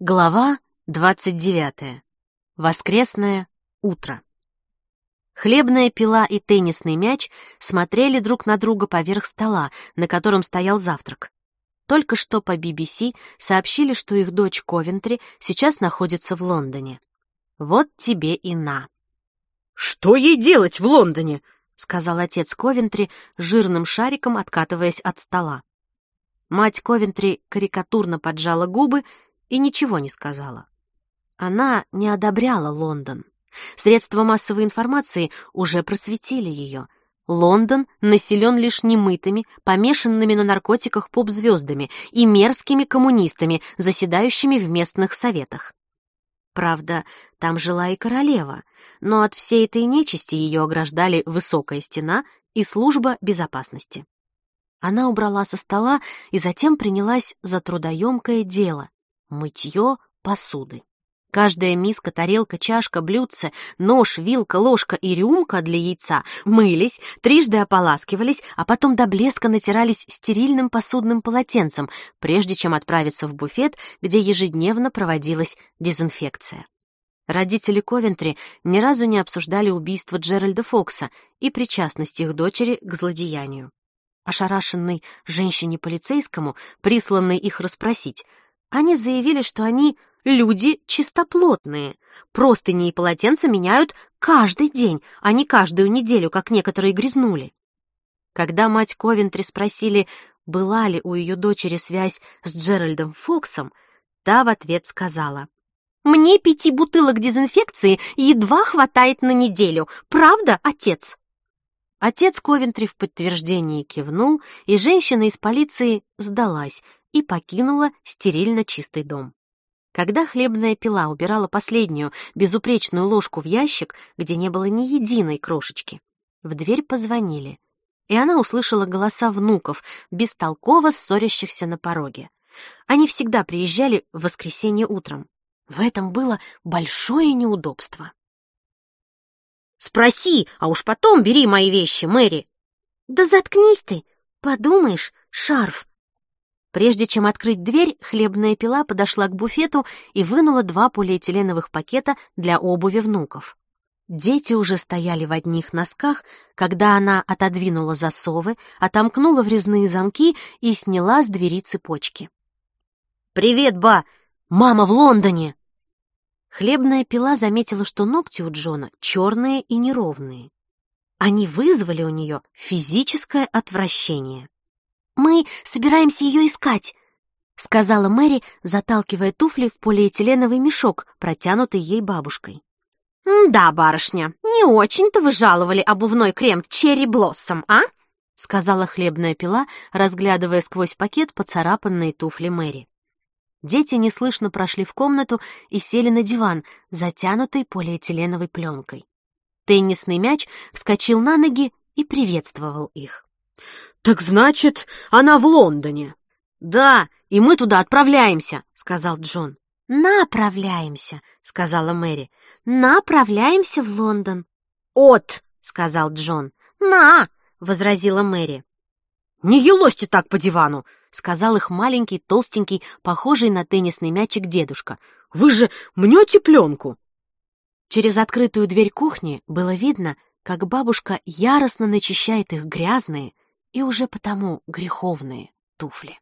Глава 29. Воскресное утро. Хлебная пила и теннисный мяч смотрели друг на друга поверх стола, на котором стоял завтрак. Только что по BBC сообщили, что их дочь Ковентри сейчас находится в Лондоне. Вот тебе и на. «Что ей делать в Лондоне?» — сказал отец Ковентри, жирным шариком откатываясь от стола. Мать Ковентри карикатурно поджала губы и ничего не сказала. Она не одобряла Лондон. Средства массовой информации уже просветили ее. Лондон населен лишь немытыми, помешанными на наркотиках поп-звездами и мерзкими коммунистами, заседающими в местных советах. Правда, там жила и королева, но от всей этой нечисти ее ограждали высокая стена и служба безопасности. Она убрала со стола и затем принялась за трудоемкое дело Мытье посуды. Каждая миска, тарелка, чашка, блюдце, нож, вилка, ложка и рюмка для яйца мылись, трижды ополаскивались, а потом до блеска натирались стерильным посудным полотенцем, прежде чем отправиться в буфет, где ежедневно проводилась дезинфекция. Родители Ковентри ни разу не обсуждали убийство Джеральда Фокса и причастность их дочери к злодеянию. Ошарашенной женщине-полицейскому, присланной их расспросить, они заявили, что они люди чистоплотные. Простыни и полотенца меняют каждый день, а не каждую неделю, как некоторые грязнули. Когда мать Ковентри спросили, была ли у ее дочери связь с Джеральдом Фоксом, та в ответ сказала, «Мне пяти бутылок дезинфекции едва хватает на неделю. Правда, отец?» Отец Ковентри в подтверждении кивнул, и женщина из полиции сдалась и покинула стерильно чистый дом. Когда хлебная пила убирала последнюю безупречную ложку в ящик, где не было ни единой крошечки, в дверь позвонили, и она услышала голоса внуков, бестолково ссорящихся на пороге. Они всегда приезжали в воскресенье утром. В этом было большое неудобство. «Спроси, а уж потом бери мои вещи, Мэри!» «Да заткнись ты! Подумаешь, шарф! Прежде чем открыть дверь, хлебная пила подошла к буфету и вынула два полиэтиленовых пакета для обуви внуков. Дети уже стояли в одних носках, когда она отодвинула засовы, отомкнула врезные замки и сняла с двери цепочки. «Привет, ба! Мама в Лондоне!» Хлебная пила заметила, что ногти у Джона черные и неровные. Они вызвали у нее физическое отвращение. «Мы собираемся ее искать», — сказала Мэри, заталкивая туфли в полиэтиленовый мешок, протянутый ей бабушкой. «Да, барышня, не очень-то вы жаловали обувной крем Черри Блоссом, а?» — сказала хлебная пила, разглядывая сквозь пакет поцарапанные туфли Мэри. Дети неслышно прошли в комнату и сели на диван, затянутый полиэтиленовой пленкой. Теннисный мяч вскочил на ноги и приветствовал их. «Так значит, она в Лондоне?» «Да, и мы туда отправляемся», — сказал Джон. «Направляемся», — сказала Мэри. «Направляемся в Лондон». «От», — сказал Джон. «На», — возразила Мэри. «Не елости так по дивану», — сказал их маленький, толстенький, похожий на теннисный мячик дедушка. «Вы же мнете пленку?» Через открытую дверь кухни было видно, как бабушка яростно начищает их грязные, и уже потому греховные туфли.